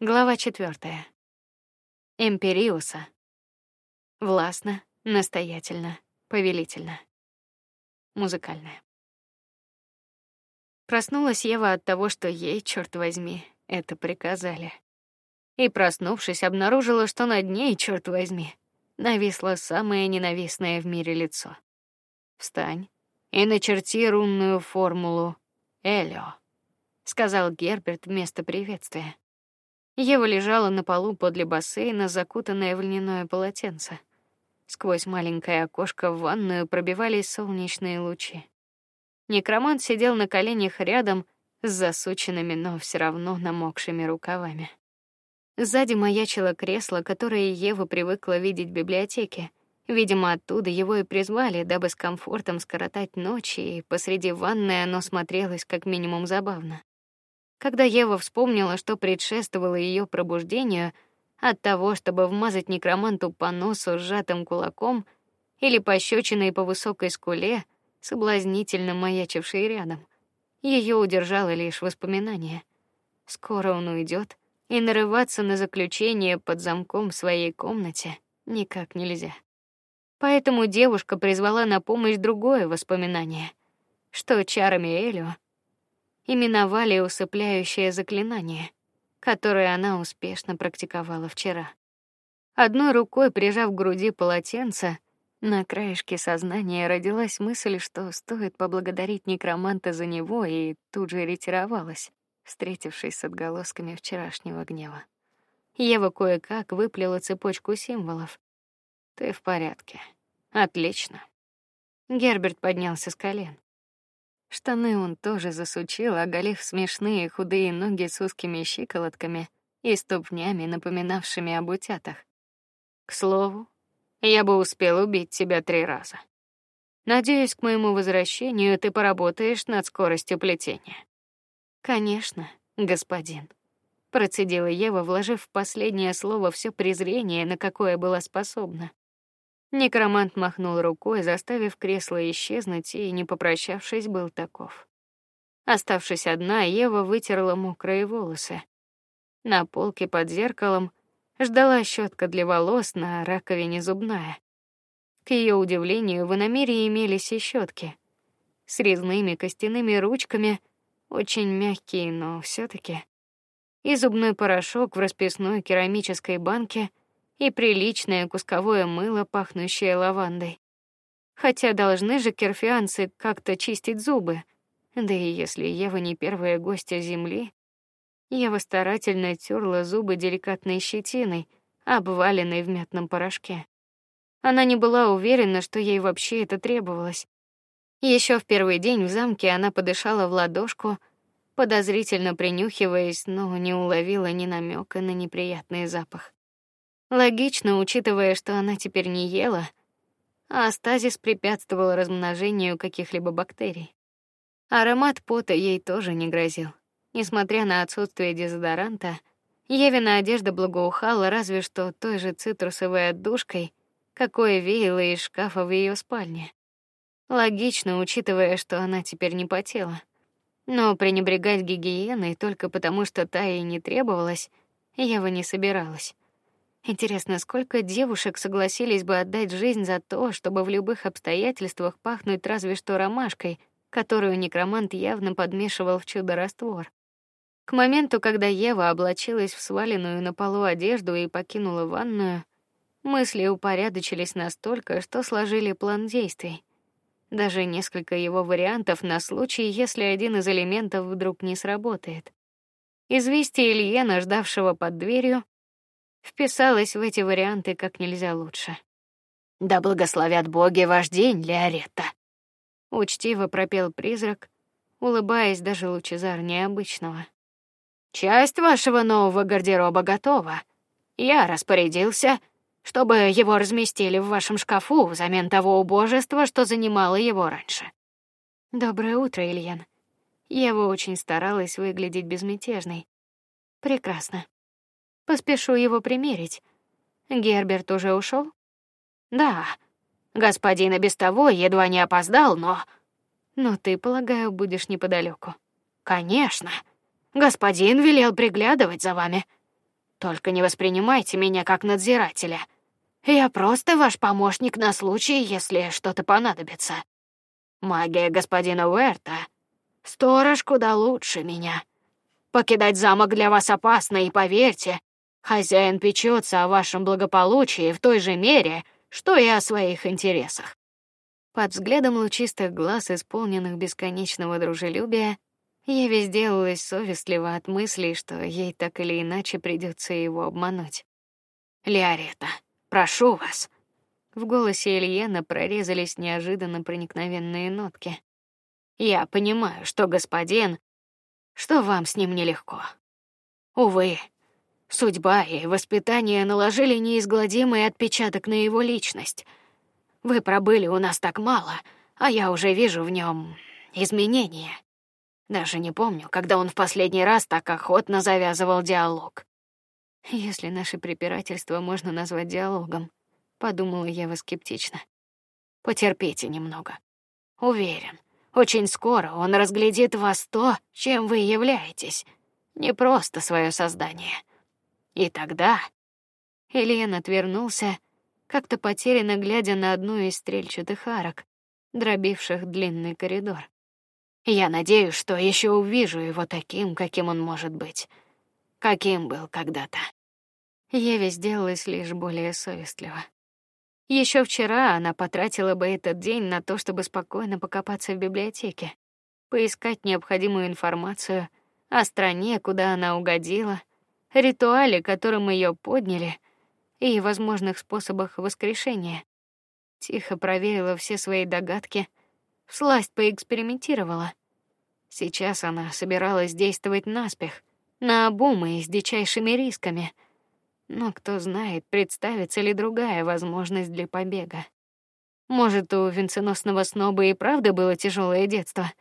Глава четвертая. Эмпериуса. Властно, настоятельно, повелительно. Музыкальная. Проснулась Ева от того, что ей, черт возьми, это приказали. И проснувшись, обнаружила, что над ней, черт возьми, нависло самое ненавистное в мире лицо. Встань и начерти рунную формулу Элио, сказал Герберт вместо приветствия. Ева лежала на полу подле бассейна, закутанная в льняное полотенце. Сквозь маленькое окошко в ванную пробивались солнечные лучи. Некромант сидел на коленях рядом с засученными, но все равно намокшими рукавами. Сзади маячило кресло, которое Ева привыкла видеть в библиотеке. Видимо, оттуда его и призвали, дабы с комфортом скоротать ночи, и посреди ванной оно смотрелось как минимум забавно. Когда Ева вспомнила, что предшествовало ее пробуждению от того, чтобы вмазать некроманту по носу сжатым кулаком или пощечиной по высокой скуле, соблазнительно маячившей рядом, ее удержало лишь воспоминание. Скоро он уйдет, и нарываться на заключение под замком в своей комнате никак нельзя. Поэтому девушка призвала на помощь другое воспоминание, что чарами Элио именовали усыпляющее заклинание, которое она успешно практиковала вчера. Одной рукой прижав к груди полотенце, на краешке сознания родилась мысль, что стоит поблагодарить некроманта за него, и тут же ретировалась встретившись с отголосками вчерашнего гнева. Ева кое-как выплела цепочку символов. Ты в порядке. Отлично. Герберт поднялся с колен. Штаны он тоже засучил, оголив смешные худые ноги с узкими щиколотками и ступнями, напоминавшими об утятах. К слову, я бы успел убить тебя три раза. Надеюсь, к моему возвращению ты поработаешь над скоростью плетения. Конечно, господин, процедила Ева, вложив в последнее слово все презрение, на какое была способна. Некромант махнул рукой, заставив кресло исчезнуть, и, не попрощавшись, был таков. Оставшись одна, Ева вытерла мокрые волосы. На полке под зеркалом ждала щетка для волос на раковине зубная. К ее удивлению, в иномире имелись и щетки с резными костяными ручками очень мягкие, но все таки и зубной порошок в расписной керамической банке и приличное кусковое мыло, пахнущее лавандой. Хотя должны же керфианцы как-то чистить зубы. Да и если Ева не первая гостья земли, Ева старательно терла зубы деликатной щетиной, обваленной в мятном порошке. Она не была уверена, что ей вообще это требовалось. Еще в первый день в замке она подышала в ладошку, подозрительно принюхиваясь, но не уловила ни намека на неприятный запах. Логично, учитывая, что она теперь не ела, а стазис препятствовал размножению каких-либо бактерий. Аромат пота ей тоже не грозил. Несмотря на отсутствие дезодоранта, Евина одежда благоухала разве что той же цитрусовой отдушкой, какой веяло из шкафа в ее спальне. Логично, учитывая, что она теперь не потела. Но пренебрегать гигиеной только потому, что та ей не требовалась, бы не собиралась. Интересно, сколько девушек согласились бы отдать жизнь за то, чтобы в любых обстоятельствах пахнуть разве что ромашкой, которую некромант явно подмешивал в чудо-раствор. К моменту, когда Ева облачилась в сваленную на полу одежду и покинула ванную, мысли упорядочились настолько, что сложили план действий даже несколько его вариантов на случай, если один из элементов вдруг не сработает. Известие Ильена, ждавшего под дверью, вписалось в эти варианты как нельзя лучше. Да благословят боги ваш день, Леоретта. Учтиво пропел призрак, улыбаясь даже лучезарнее обычного. Часть вашего нового гардероба готова. Я распорядился, чтобы его разместили в вашем шкафу взамен того убожества, что занимало его раньше. Доброе утро, Ильян. Ева очень старалась выглядеть безмятежной. Прекрасно. Поспешу его примерить. Герберт уже ушел? Да. Господин и без того едва не опоздал, но но ты, полагаю, будешь неподалеку. Конечно. Господин велел приглядывать за вами. Только не воспринимайте меня как надзирателя. Я просто ваш помощник на случай, если что-то понадобится. Магия господина Уэрта сторож куда лучше меня. Покидать замок для вас опасно, и поверьте, хозяин печется о вашем благополучии в той же мере, что и о своих интересах. Под взглядом лучистых глаз, исполненных бесконечного дружелюбия, я весь делалась совестливо от мысли, что ей так или иначе придется его обмануть. Лиарета, прошу вас. В голосе Ильена прорезались неожиданно проникновенные нотки. Я понимаю, что господин, что вам с ним нелегко. Увы, судьба и воспитание наложили неизгладимый отпечаток на его личность. Вы пробыли у нас так мало, а я уже вижу в нем изменения. Даже не помню, когда он в последний раз так охотно завязывал диалог. Если наше препирательство можно назвать диалогом, подумала я скептично. Потерпите немного. Уверен, очень скоро он разглядит вас то, чем вы являетесь, не просто свое создание. И тогда Элиен отвернулся, как-то потерянно глядя на одну из стрельчатых арок, дробивших длинный коридор. Я надеюсь, что еще увижу его таким, каким он может быть, каким был когда-то. Еве сделалось лишь более совестливо. Еще вчера она потратила бы этот день на то, чтобы спокойно покопаться в библиотеке, поискать необходимую информацию о стране, куда она угодила, ритуале, которым ее подняли, и возможных способах воскрешения. Тихо проверила все свои догадки, всласть поэкспериментировала. Сейчас она собиралась действовать наспех, наобум и с дичайшими рисками. Но кто знает, представится ли другая возможность для побега. Может, у венценосного сноба и правда было тяжелое детство,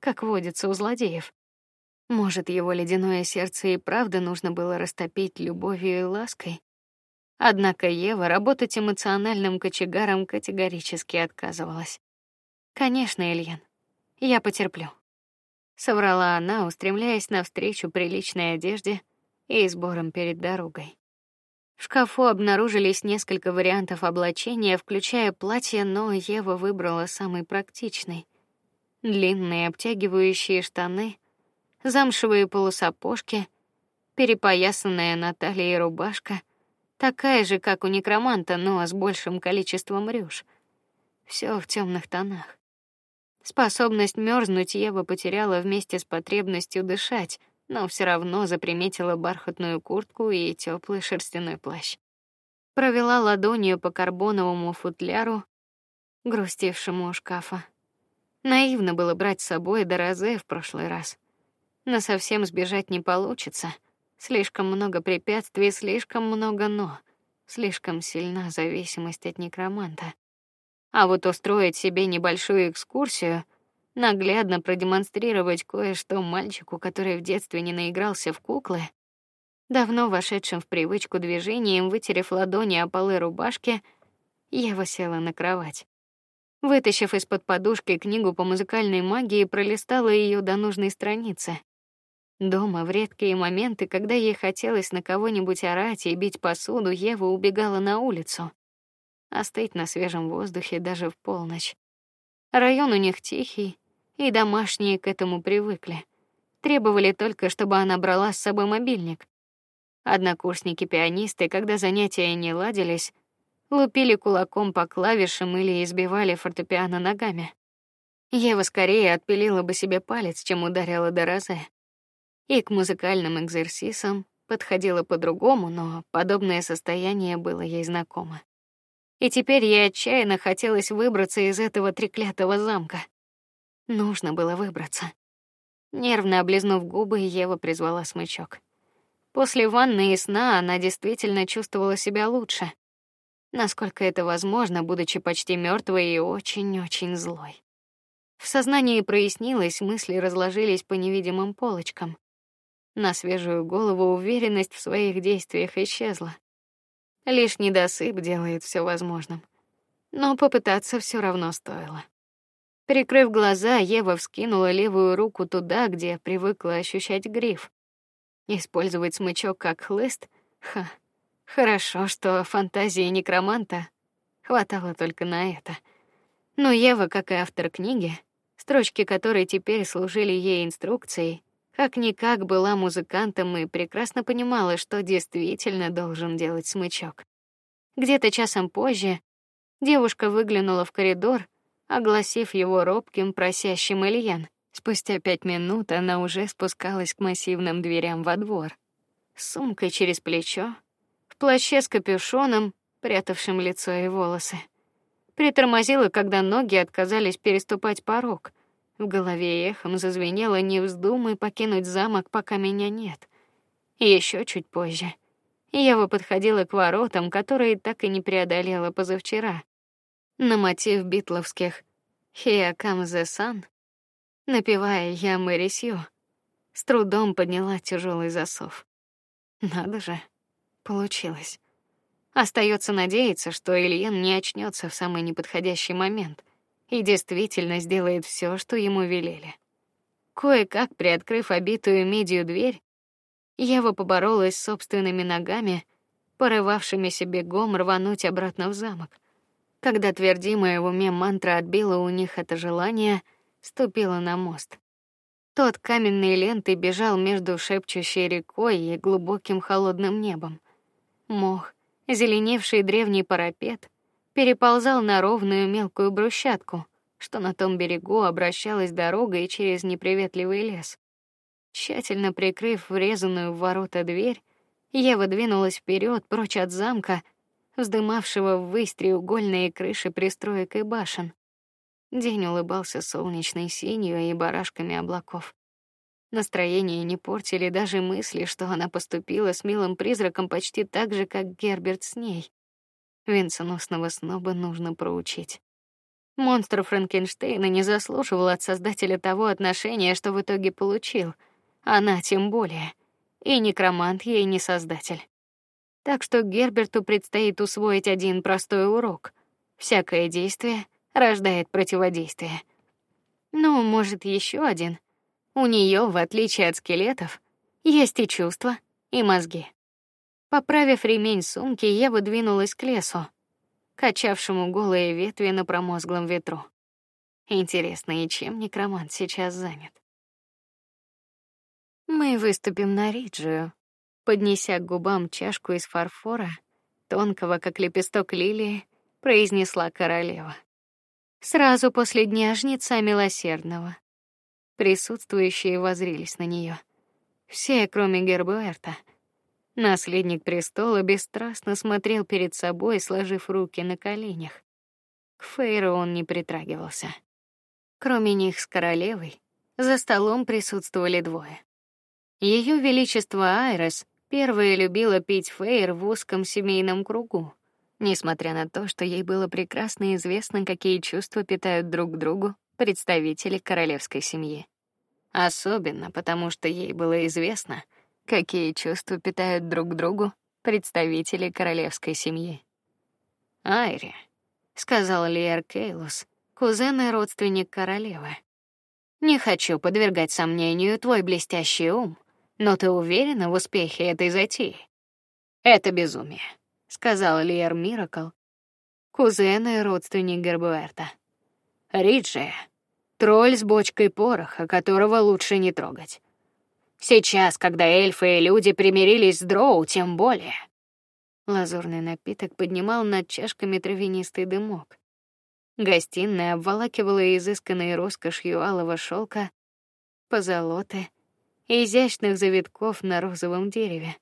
как водится у злодеев. Может, его ледяное сердце и правда нужно было растопить любовью и лаской. Однако Ева работать эмоциональным кочегаром категорически отказывалась. Конечно, Ильян, я потерплю соврала она, устремляясь навстречу приличной одежде и сборам перед дорогой. В шкафу обнаружились несколько вариантов облачения, включая платье, но Ева выбрала самый практичный: длинные обтягивающие штаны, замшевые полусапожки, перепоясанная на талии рубашка, такая же, как у некроманта, но с большим количеством рюш. Все в темных тонах. Способность мерзнуть Ева потеряла вместе с потребностью дышать, но все равно заприметила бархатную куртку и теплый шерстяной плащ. Провела ладонью по карбоновому футляру, грустившему у шкафа. Наивно было брать с собой Дорозе в прошлый раз. Но совсем сбежать не получится. Слишком много препятствий, слишком много но. Слишком сильна зависимость от некроманта. А вот устроить себе небольшую экскурсию, наглядно продемонстрировать кое-что мальчику, который в детстве не наигрался в куклы, давно вошедшим в привычку движением, вытерев ладони о полы рубашки, Ева села на кровать. Вытащив из-под подушки книгу по музыкальной магии, пролистала ее до нужной страницы. Дома в редкие моменты, когда ей хотелось на кого-нибудь орать и бить посуду, Ева убегала на улицу остыть на свежем воздухе даже в полночь. Район у них тихий, и домашние к этому привыкли. Требовали только, чтобы она брала с собой мобильник. Однокурсники-пианисты, когда занятия не ладились, лупили кулаком по клавишам или избивали фортепиано ногами. Ева скорее отпилила бы себе палец, чем ударила до раза. И к музыкальным экзерсисам подходила по-другому, но подобное состояние было ей знакомо и теперь ей отчаянно хотелось выбраться из этого треклятого замка. Нужно было выбраться. Нервно облизнув губы, Ева призвала смычок. После ванны и сна она действительно чувствовала себя лучше, насколько это возможно, будучи почти мертвой и очень-очень злой. В сознании прояснилось, мысли разложились по невидимым полочкам. На свежую голову уверенность в своих действиях исчезла. Лишь недосып делает все возможным. Но попытаться все равно стоило. Прикрыв глаза, Ева вскинула левую руку туда, где привыкла ощущать гриф. Использовать смычок как хлыст Ха. Хорошо, что фантазии некроманта хватало только на это. Но Ева, как и автор книги, строчки которой теперь служили ей инструкцией, как никак была музыкантом и прекрасно понимала, что действительно должен делать смычок. Где-то часом позже девушка выглянула в коридор, огласив его робким просящим Ильян. Спустя пять минут она уже спускалась к массивным дверям во двор, с сумкой через плечо, в плаще с капюшоном, прятавшим лицо и волосы. Притормозила, когда ноги отказались переступать порог. В голове эхом зазвенело: "Не вздумай покинуть замок, пока меня нет". Еще чуть позже Ева подходила к воротам, которые так и не преодолела позавчера. На мотив битловских "Here comes the sun", напевая "Я Мэри Сью", с трудом подняла тяжелый засов. Надо же, получилось. Остается надеяться, что Ильен не очнется в самый неподходящий момент и действительно сделает все, что ему велели. Кое-как приоткрыв обитую медью дверь, Ева поборолась с собственными ногами, порывавшимися бегом рвануть обратно в замок. Когда твердимая в уме мантра отбила у них это желание, ступила на мост. Тот каменной лентой бежал между шепчущей рекой и глубоким холодным небом. Мох, зеленевший древний парапет, переползал на ровную мелкую брусчатку, что на том берегу обращалась дорогой через неприветливый лес. Тщательно прикрыв врезанную в ворота дверь, Ева двинулась вперед прочь от замка, вздымавшего ввысь треугольные крыши пристроек и башен. День улыбался солнечной синью и барашками облаков. Настроение не портили даже мысли, что она поступила с милым призраком почти так же, как Герберт с ней. Венценосного сноба нужно проучить. Монстр Франкенштейна не заслуживал от создателя того отношения, что в итоге получил — она тем более. И некромант ей не создатель. Так что Герберту предстоит усвоить один простой урок: всякое действие рождает противодействие. Ну, может, еще один. У нее, в отличие от скелетов, есть и чувства, и мозги. Поправив ремень сумки, я выдвинулась к лесу, качавшему голые ветви на промозглом ветру. Интересно, и чем некромант сейчас занят? Мы выступим на Риджию, поднеся к губам чашку из фарфора, тонкого как лепесток лилии, произнесла королева. Сразу после дня жнеца милосердного. Присутствующие воззрились на нее. Все, кроме Герберта. Наследник престола бесстрастно смотрел перед собой, сложив руки на коленях. К Фейру он не притрагивался. Кроме них с королевой за столом присутствовали двое. Ее величество Айрес первая любила пить фейр в узком семейном кругу, несмотря на то, что ей было прекрасно известно, какие чувства питают друг к другу представители королевской семьи. Особенно потому, что ей было известно, какие чувства питают друг другу представители королевской семьи. Айри, сказал Лиер Кейлус, кузен и родственник королевы. Не хочу подвергать сомнению твой блестящий ум, но ты уверена в успехе этой затеи? Это безумие, сказал Лиер Миракл, кузен и родственник Гербуэрта. Риджи, тролль с бочкой пороха, которого лучше не трогать. Сейчас, когда эльфы и люди примирились с дроу, тем более. Лазурный напиток поднимал над чашками травянистый дымок. Гостиная обволакивала изысканной роскошью алого шелка, позолоты, изящных завитков на розовом дереве.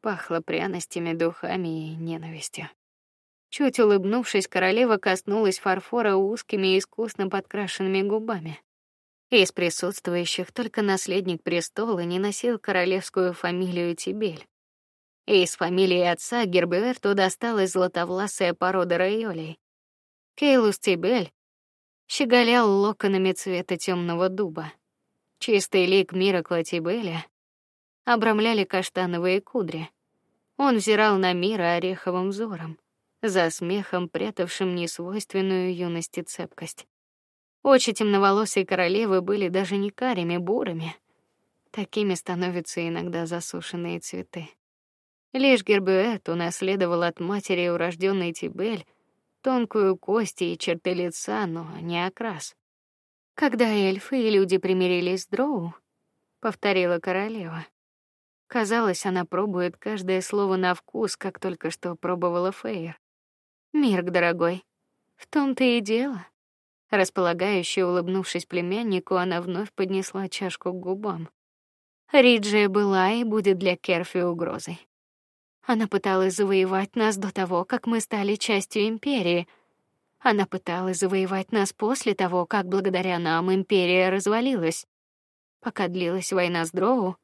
Пахло пряностями, духами и ненавистью. Чуть улыбнувшись, королева коснулась фарфора узкими искусно подкрашенными губами. Из присутствующих только наследник престола не носил королевскую фамилию Тибель. Из фамилии отца Герберту досталась златовласая порода Райолей. Кейлус Тибель щеголял локонами цвета темного дуба. Чистый лик мира Клотибеля обрамляли каштановые кудри. Он взирал на мир ореховым взором, за смехом прятавшим несвойственную юности цепкость. Очи темноволосой королевы были даже не карими, бурыми. Такими становятся иногда засушенные цветы. Лишь Гербюэт унаследовал от матери урожденной Тибель тонкую кость и черты лица, но не окрас. Когда эльфы и люди примирились с Дроу, повторила королева. Казалось, она пробует каждое слово на вкус, как только что пробовала Фейер. Мирк, дорогой, в том-то и дело. Располагающе улыбнувшись племяннику, она вновь поднесла чашку к губам. Риджия была и будет для Керфи угрозой. Она пыталась завоевать нас до того, как мы стали частью империи. Она пыталась завоевать нас после того, как благодаря нам империя развалилась. Пока длилась война с Дроу,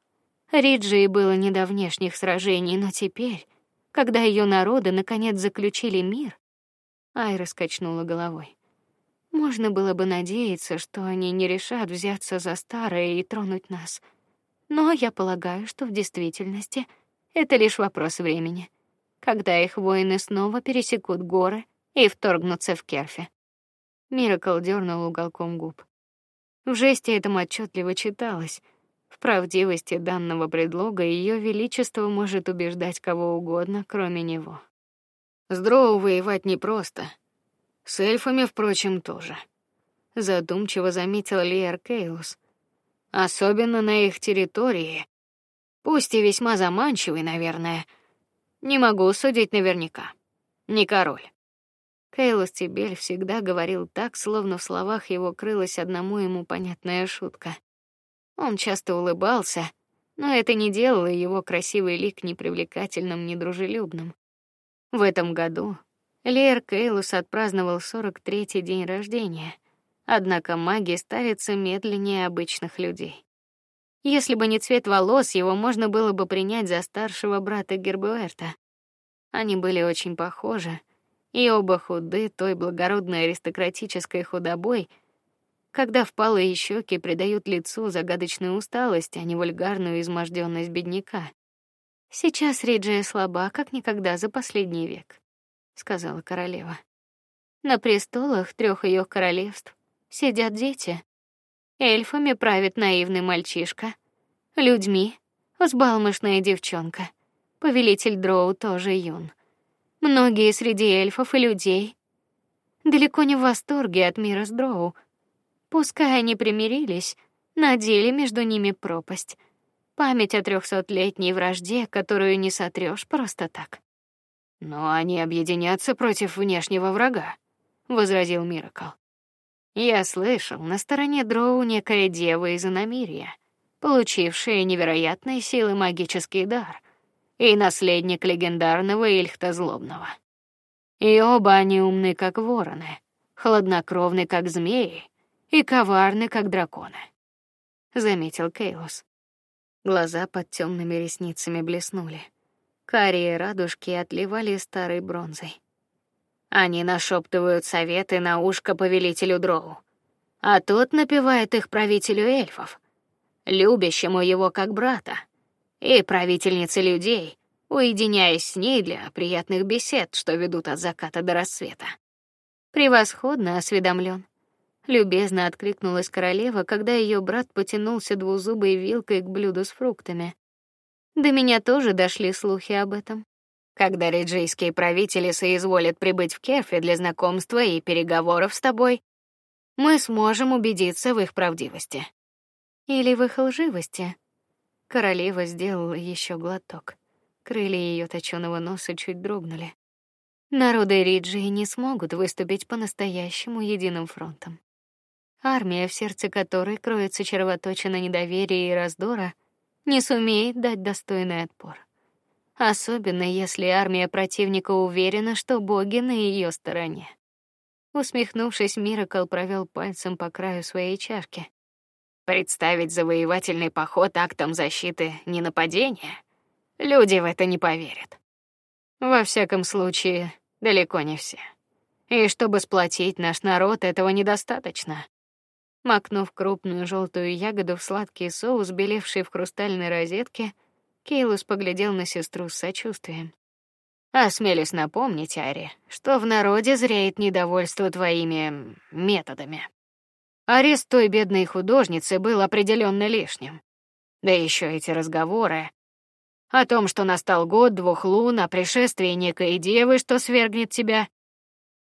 Риджи было не до внешних сражений, но теперь, когда ее народы наконец заключили мир, Айра скачнула головой. Можно было бы надеяться, что они не решат взяться за старое и тронуть нас. Но я полагаю, что в действительности это лишь вопрос времени, когда их воины снова пересекут горы и вторгнутся в Керфе. Миракл дернул уголком губ. В жесте этом отчетливо читалось. В правдивости данного предлога ее величество может убеждать кого угодно, кроме него. С дроу воевать непросто. С эльфами, впрочем, тоже. Задумчиво заметил Лиер Кейлус. Особенно на их территории, пусть и весьма заманчивый, наверное. Не могу судить наверняка. Не король. Кейлус Тибель всегда говорил так, словно в словах его крылась одному ему понятная шутка. Он часто улыбался, но это не делало его красивый лик ни привлекательным, ни дружелюбным. В этом году Лер Кейлус отпраздновал 43-й день рождения. Однако маги старятся медленнее обычных людей. Если бы не цвет волос, его можно было бы принять за старшего брата Гербуэрта. Они были очень похожи, и оба худы той благородной аристократической худобой, когда впалые щеки придают лицу загадочную усталость, а не вульгарную изможденность бедняка. Сейчас Риджия слаба, как никогда за последний век, сказала королева. На престолах трех ее королевств сидят дети. Эльфами правит наивный мальчишка, людьми взбалмошная девчонка. Повелитель Дроу тоже юн. Многие среди эльфов и людей далеко не в восторге от мира с Дроу. Пускай они примирились, на деле между ними пропасть. Память о трехсотлетней вражде, которую не сотрешь просто так. Но они объединятся против внешнего врага, возразил Миракл. Я слышал, на стороне Дроу некая дева из Анамирия, получившая невероятные силы магический дар и наследник легендарного Ильхта Злобного. И оба они умны, как вороны, хладнокровны, как змеи, и коварны, как драконы. Заметил Кейлос. Глаза под темными ресницами блеснули. Карие радужки отливали старой бронзой. Они нашептывают советы на ушко повелителю Дроу, а тот напевает их правителю эльфов, любящему его как брата и правительнице людей, уединяясь с ней для приятных бесед, что ведут от заката до рассвета. Превосходно осведомлен. Любезно откликнулась королева, когда ее брат потянулся двузубой вилкой к блюду с фруктами. До меня тоже дошли слухи об этом. Когда риджийские правители соизволят прибыть в Кефе для знакомства и переговоров с тобой, мы сможем убедиться в их правдивости или в их лживости. Королева сделала еще глоток. Крылья ее точёного носа чуть дрогнули. Народы Риджии не смогут выступить по-настоящему единым фронтом. Армия, в сердце которой кроется червоточина недоверия и раздора, не сумеет дать достойный отпор. Особенно если армия противника уверена, что боги на ее стороне. Усмехнувшись, Миракл провел пальцем по краю своей чашки. Представить завоевательный поход актом защиты не нападения? Люди в это не поверят. Во всяком случае, далеко не все. И чтобы сплотить наш народ, этого недостаточно. Макнув крупную желтую ягоду в сладкий соус, белевший в хрустальной розетке, Кейлус поглядел на сестру с сочувствием. Осмелюсь напомнить, Ари, что в народе зреет недовольство твоими методами. Арест той бедной художницы был определенно лишним. Да еще эти разговоры. О том, что настал год двух лун, о пришествии некой девы, что свергнет тебя.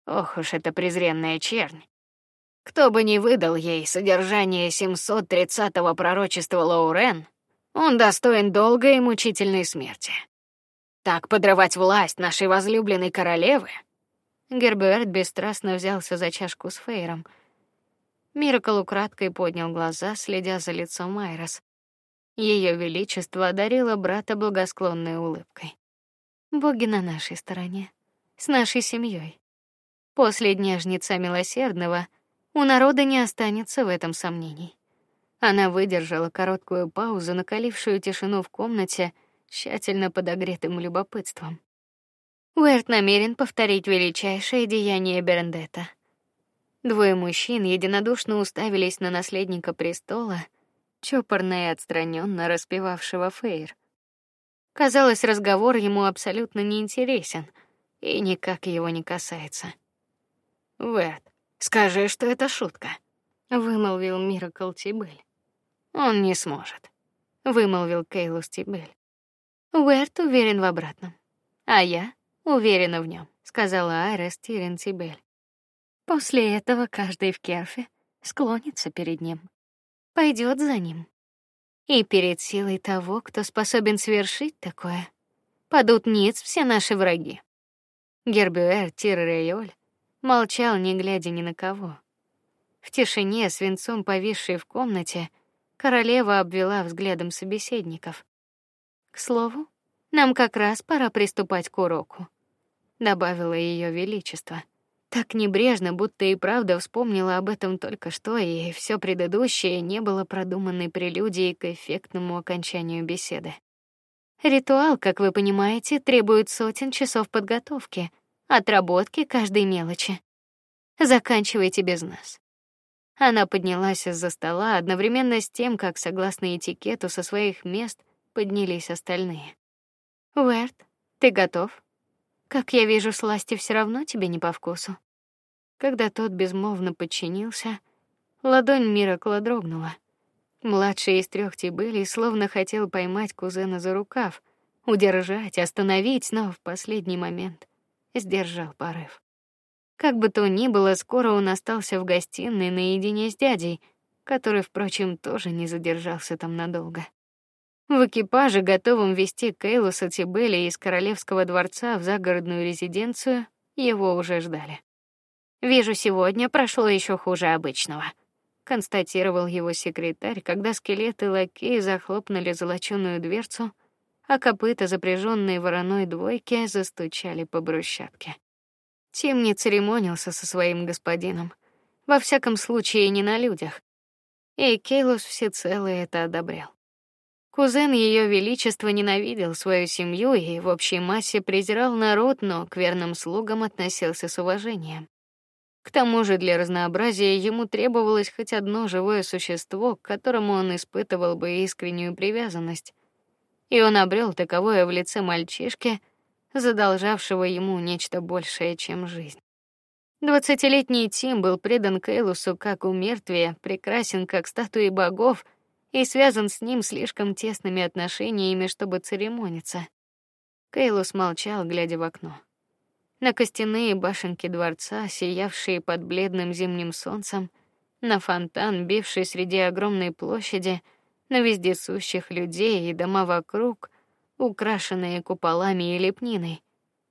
Ох уж эта презренная чернь. Кто бы ни выдал ей содержание 730-го пророчества Лаурен, он достоин долгой и мучительной смерти. Так подрывать власть нашей возлюбленной королевы? Герберт бесстрастно взялся за чашку с Фейром. Миракл украдкой поднял глаза, следя за лицом Майрос. Ее величество одарило брата благосклонной улыбкой. Боги на нашей стороне, с нашей семьей. После дня жнеца милосердного у народа не останется в этом сомнений. Она выдержала короткую паузу, накалившую тишину в комнате, тщательно подогретым любопытством. Уэрт намерен повторить величайшее деяние Берендета. Двое мужчин единодушно уставились на наследника престола, чопорно и отстраненно распевавшего фейр. Казалось, разговор ему абсолютно неинтересен и никак его не касается. Вэт, скажи, что это шутка, вымолвил Миракл Тибель. Он не сможет, вымолвил Кейлус Тибель. Уэрт уверен в обратном, а я уверена в нем, сказала Айра Стирен Тибель. После этого каждый в Керфе склонится перед ним, пойдет за ним. И перед силой того, кто способен совершить такое, падут ниц все наши враги. Гербюэр Тирреоль молчал, не глядя ни на кого. В тишине, свинцом повисшей в комнате, королева обвела взглядом собеседников. К слову, нам как раз пора приступать к уроку, добавила ее величество. Так небрежно, будто и правда вспомнила об этом только что, и все предыдущее не было продуманной прелюдией к эффектному окончанию беседы. Ритуал, как вы понимаете, требует сотен часов подготовки, отработки каждой мелочи. Заканчивайте без нас. Она поднялась из-за стола одновременно с тем, как согласно этикету со своих мест поднялись остальные. Уэрт, ты готов? Как я вижу, сласти все равно тебе не по вкусу. Когда тот безмолвно подчинился, ладонь Миракла дрогнула. Младший из трех Тибели словно хотел поймать кузена за рукав, удержать, остановить, но в последний момент сдержал порыв. Как бы то ни было, скоро он остался в гостиной наедине с дядей, который, впрочем, тоже не задержался там надолго. В экипаже, готовом вести Кейлуса Тибели из королевского дворца в загородную резиденцию, его уже ждали. Вижу, сегодня прошло еще хуже обычного, констатировал его секретарь, когда скелеты лакеи захлопнули золочёную дверцу а копыта, запряженные вороной двойки, застучали по брусчатке. Тим не церемонился со своим господином, во всяком случае не на людях. И Кейлус всецело это одобрял. Кузен ее величества ненавидел свою семью и в общей массе презирал народ, но к верным слугам относился с уважением. К тому же для разнообразия ему требовалось хоть одно живое существо, к которому он испытывал бы искреннюю привязанность и он обрел таковое в лице мальчишки, задолжавшего ему нечто большее, чем жизнь. Двадцатилетний Тим был предан Кейлусу как у мертвия, прекрасен как статуи богов и связан с ним слишком тесными отношениями, чтобы церемониться. Кейлус молчал, глядя в окно. На костяные башенки дворца, сиявшие под бледным зимним солнцем, на фонтан, бивший среди огромной площади, на вездесущих людей и дома вокруг, украшенные куполами и лепниной,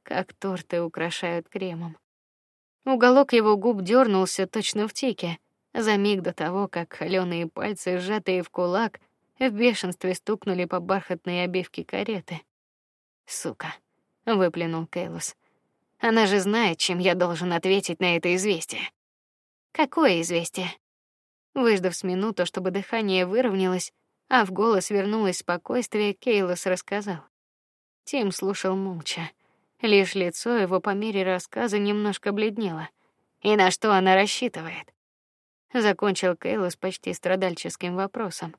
как торты украшают кремом. Уголок его губ дернулся точно в тике, за миг до того, как холеные пальцы, сжатые в кулак, в бешенстве стукнули по бархатной обивке кареты. Сука, выплюнул Кейлус. Она же знает, чем я должен ответить на это известие. Какое известие? Выждав с минуту, чтобы дыхание выровнялось, а в голос вернулось спокойствие, Кейлос рассказал. Тим слушал молча. Лишь лицо его по мере рассказа немножко бледнело. И на что она рассчитывает? Закончил Кейлос почти страдальческим вопросом.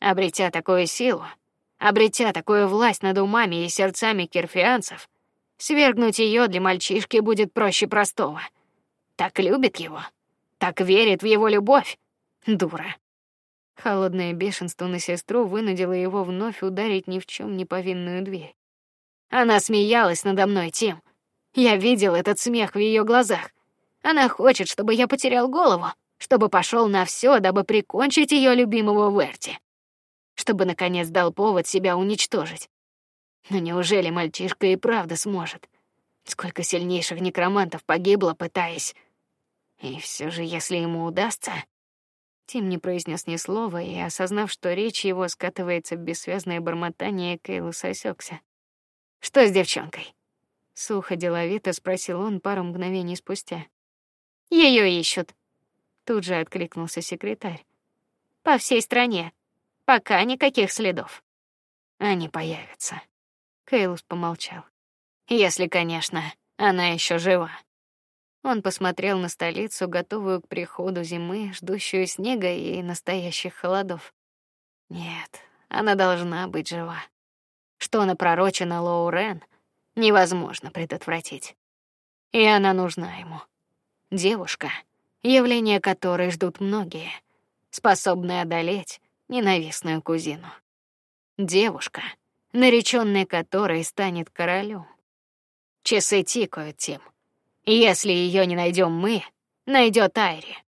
Обретя такую силу, обретя такую власть над умами и сердцами кирфианцев, свергнуть ее для мальчишки будет проще простого. Так любит его, так верит в его любовь. Дура. Холодное бешенство на сестру вынудило его вновь ударить ни в чем не повинную дверь. Она смеялась надо мной, Тим. Я видел этот смех в ее глазах. Она хочет, чтобы я потерял голову, чтобы пошел на все, дабы прикончить ее любимого Верти, чтобы наконец дал повод себя уничтожить. Но неужели мальчишка и правда сможет? Сколько сильнейших некромантов погибло, пытаясь. И все же, если ему удастся, Тим не произнес ни слова, и осознав, что речь его скатывается в бессвязное бормотание, Кейл осекся. Что с девчонкой? Сухо деловито спросил он пару мгновений спустя. Ее ищут. Тут же откликнулся секретарь. По всей стране. Пока никаких следов. Они появятся. Кейлус помолчал. Если, конечно, она еще жива. Он посмотрел на столицу, готовую к приходу зимы, ждущую снега и настоящих холодов. Нет, она должна быть жива. Что напророчено Лоурен, невозможно предотвратить. И она нужна ему. Девушка, явление которой ждут многие, способная одолеть ненавистную кузину. Девушка, наречённая которой станет королем. Часы тикают, Тим. Если ее не найдем мы, найдет Айри.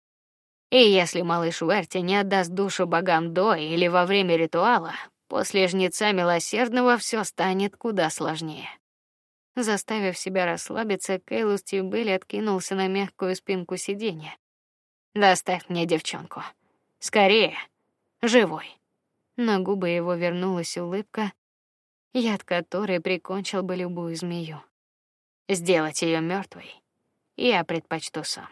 И если малыш Уэрти не отдаст душу богам до или во время ритуала, после жнеца милосердного все станет куда сложнее. Заставив себя расслабиться, Кейлус Тибелли откинулся на мягкую спинку сиденья. Доставь мне девчонку. Скорее. Живой. На губы его вернулась улыбка, яд которой прикончил бы любую змею. Сделать ее мертвой я предпочту сам.